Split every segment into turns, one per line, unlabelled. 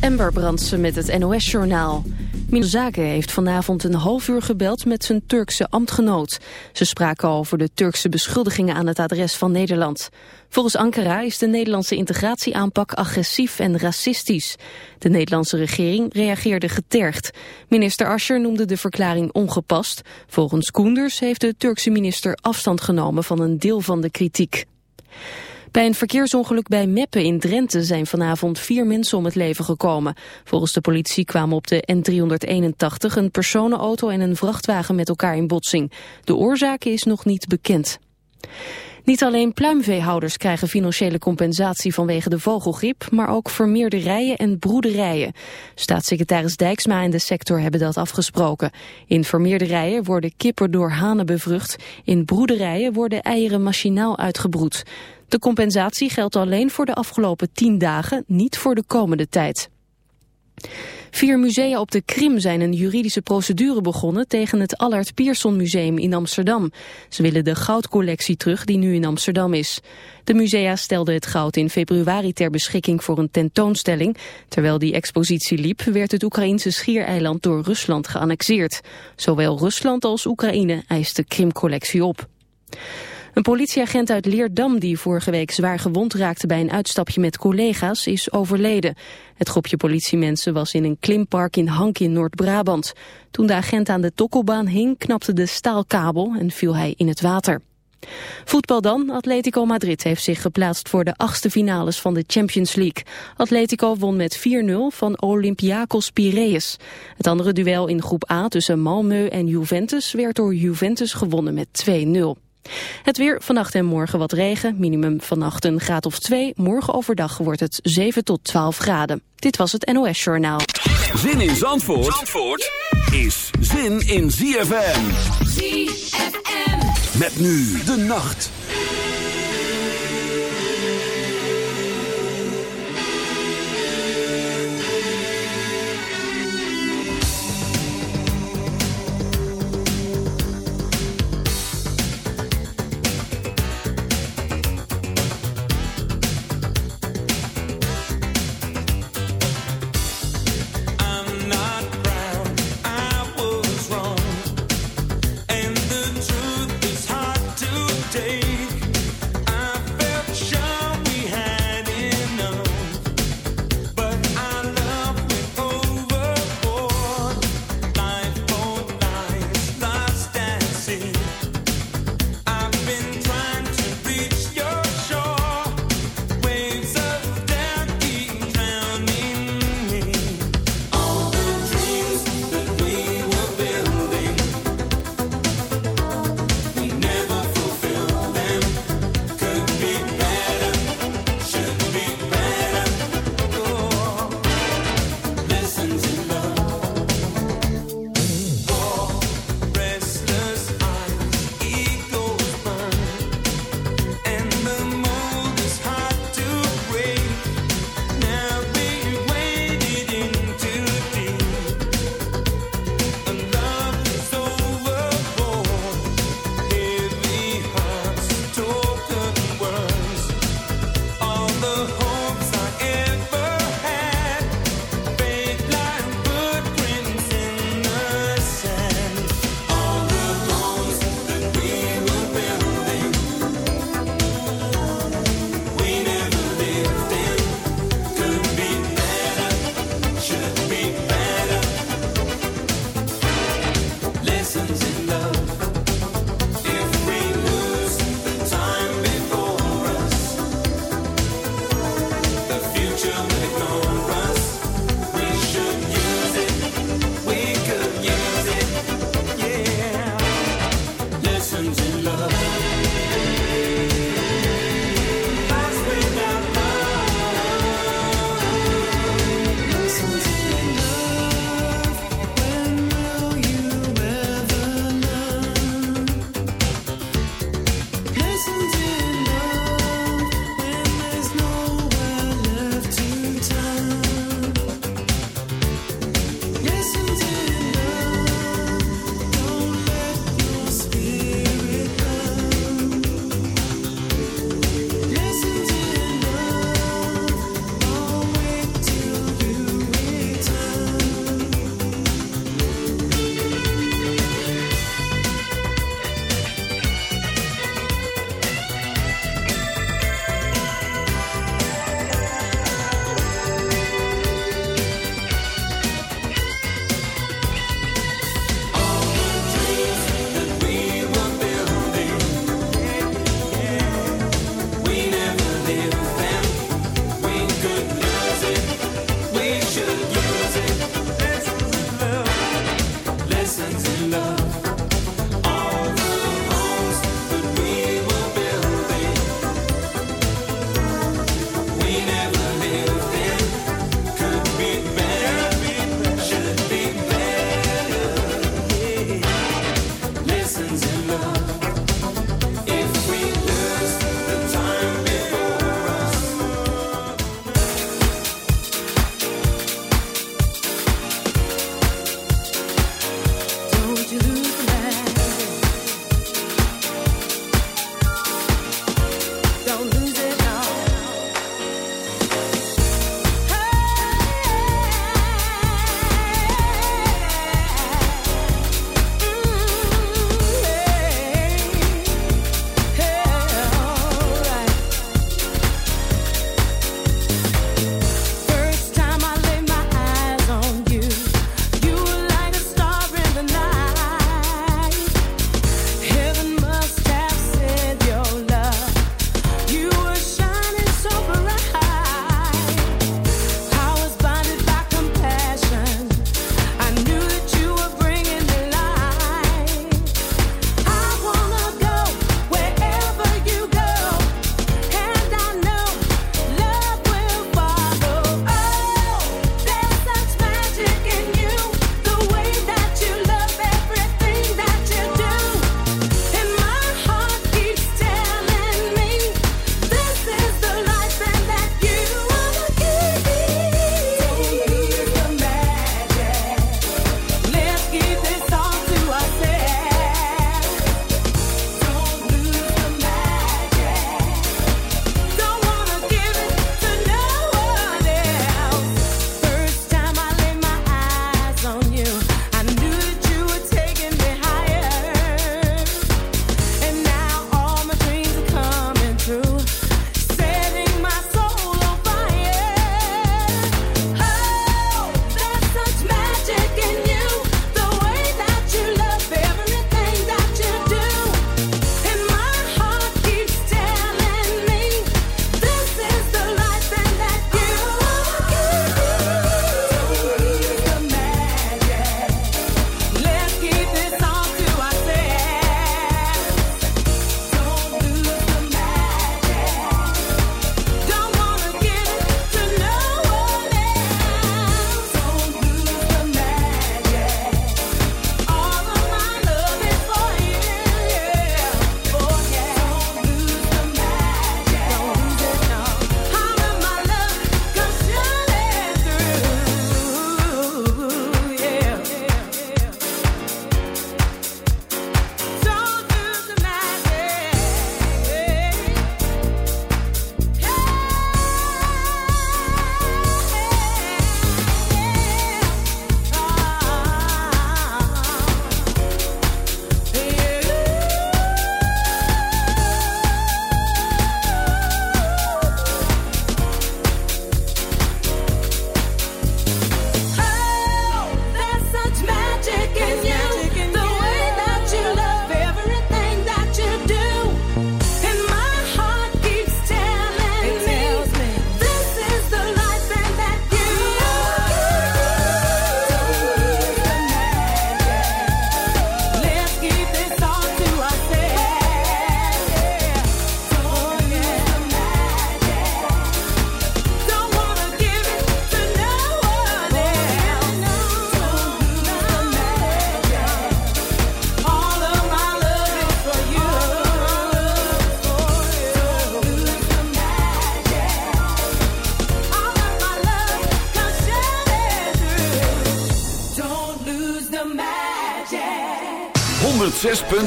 Amber Brandsen met het NOS-journaal. Zaken heeft vanavond een half uur gebeld met zijn Turkse ambtgenoot. Ze spraken over de Turkse beschuldigingen aan het adres van Nederland. Volgens Ankara is de Nederlandse integratieaanpak agressief en racistisch. De Nederlandse regering reageerde getergd. Minister Ascher noemde de verklaring ongepast. Volgens Koenders heeft de Turkse minister afstand genomen van een deel van de kritiek. Bij een verkeersongeluk bij Meppen in Drenthe zijn vanavond vier mensen om het leven gekomen. Volgens de politie kwamen op de N381 een personenauto en een vrachtwagen met elkaar in botsing. De oorzaak is nog niet bekend. Niet alleen pluimveehouders krijgen financiële compensatie vanwege de vogelgriep, maar ook vermeerderijen en broederijen. Staatssecretaris Dijksma en de sector hebben dat afgesproken. In vermeerderijen worden kippen door hanen bevrucht, in broederijen worden eieren machinaal uitgebroed. De compensatie geldt alleen voor de afgelopen tien dagen, niet voor de komende tijd. Vier musea op de Krim zijn een juridische procedure begonnen tegen het Allard Pierson Museum in Amsterdam. Ze willen de goudcollectie terug die nu in Amsterdam is. De musea stelden het goud in februari ter beschikking voor een tentoonstelling. Terwijl die expositie liep werd het Oekraïnse schiereiland door Rusland geannexeerd. Zowel Rusland als Oekraïne eist de Krimcollectie op. Een politieagent uit Leerdam die vorige week zwaar gewond raakte bij een uitstapje met collega's is overleden. Het groepje politiemensen was in een klimpark in Hank in Noord-Brabant. Toen de agent aan de tokkelbaan hing knapte de staalkabel en viel hij in het water. Voetbal dan. Atletico Madrid heeft zich geplaatst voor de achtste finales van de Champions League. Atletico won met 4-0 van Olympiakos Piraeus. Het andere duel in groep A tussen Malmö en Juventus werd door Juventus gewonnen met 2-0. Het weer, vannacht en morgen wat regen, minimum vannacht een graad of 2. Morgen overdag wordt het 7 tot 12 graden. Dit was het NOS Journaal.
Zin in Zandvoort, Zandvoort is zin in ZFM.
ZFM.
Met nu de nacht.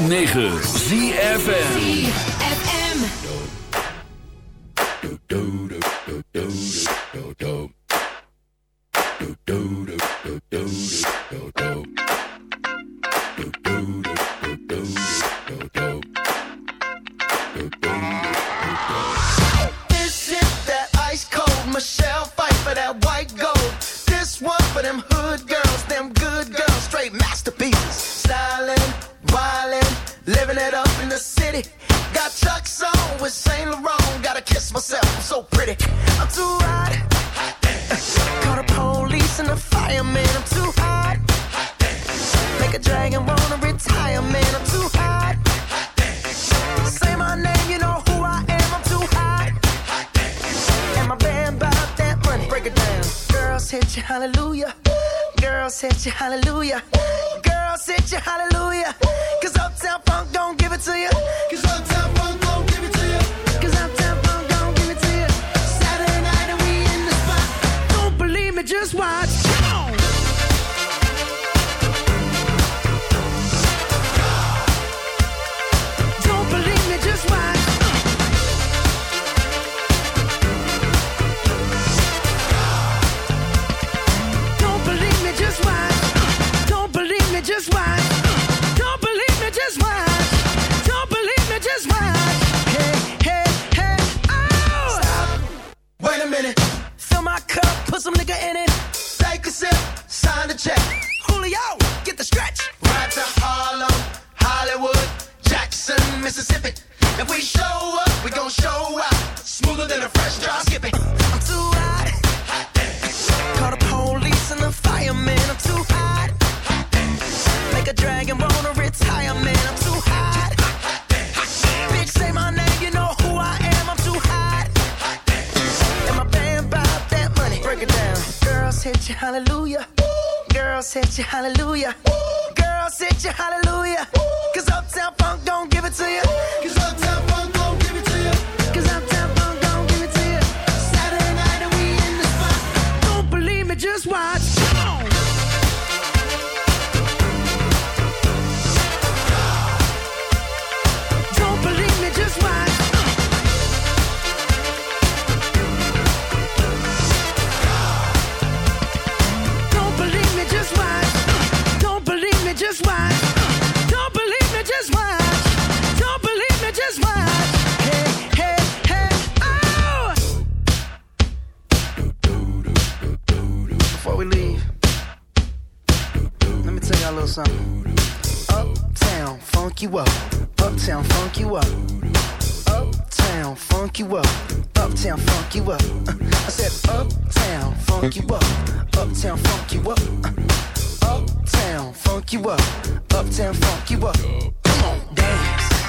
106.9 ZFN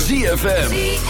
ZFM.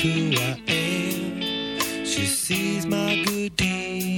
who I am. She sees my good deeds.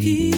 He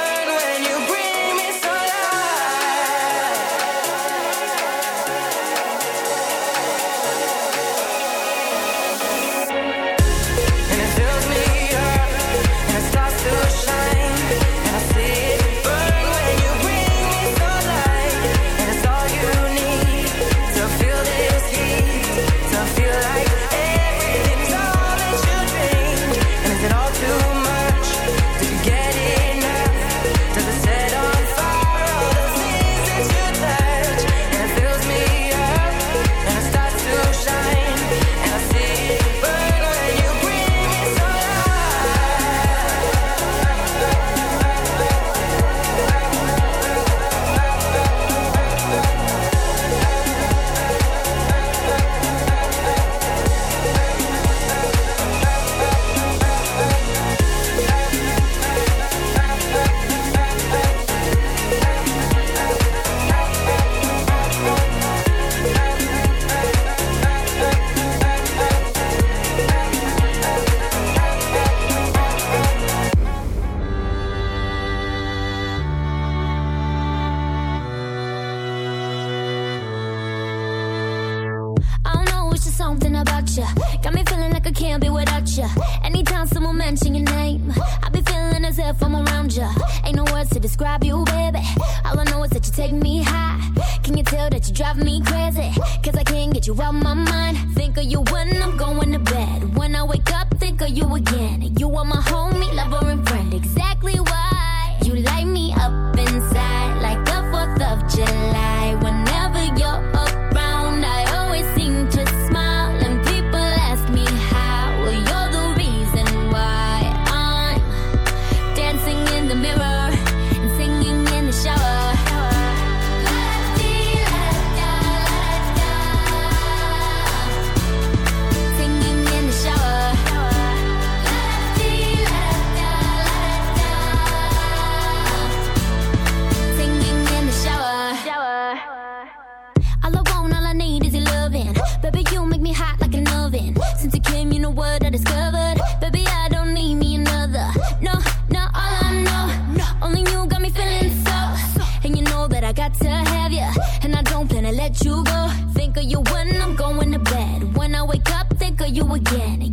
I got to have you, and I don't plan to let you go. Think of you when I'm going to bed. When I wake up, think of you again.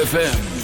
ZFM.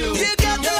you. You
got
the